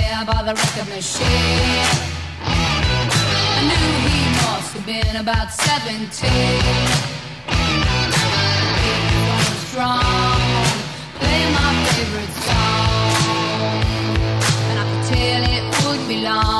there by the record machine. I knew he must have been about 17. He was strong, play my favorite song. And I could tell it wouldn't be long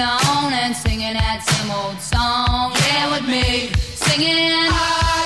on and singing that same old song, yeah, with me. Singing, I